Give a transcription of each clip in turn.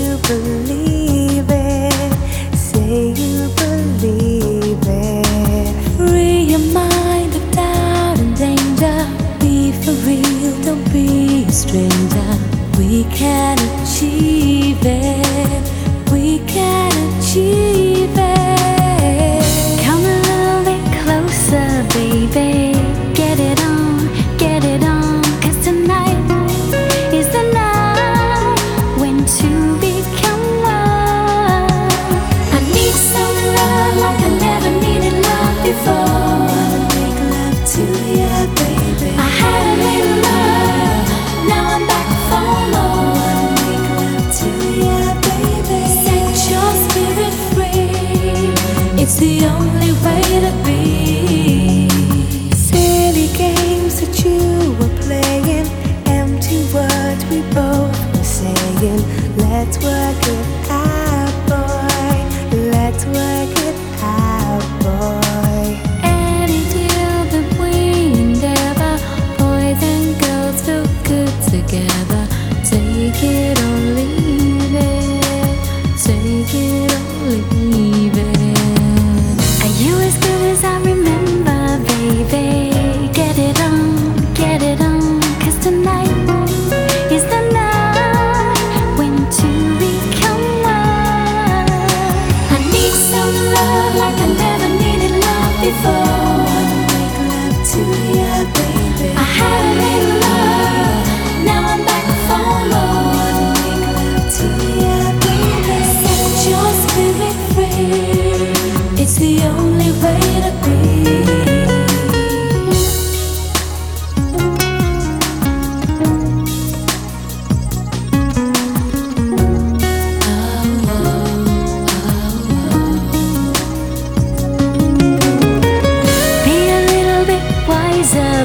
you believe it. Say you believe it. Free your mind of doubt and danger. Be for real, don't be a stranger. We can achieve it. It's the only way to be. Silly games that you were playing, empty words we both were saying. Let's work it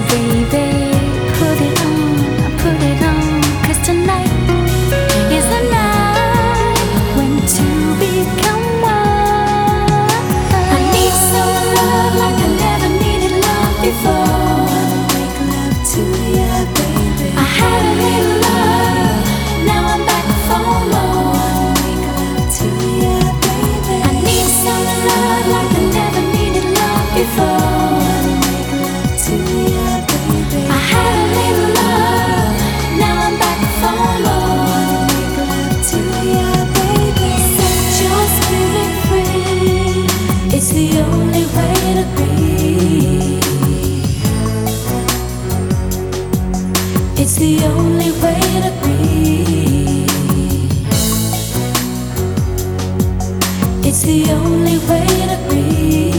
baby. It's the only way to breathe.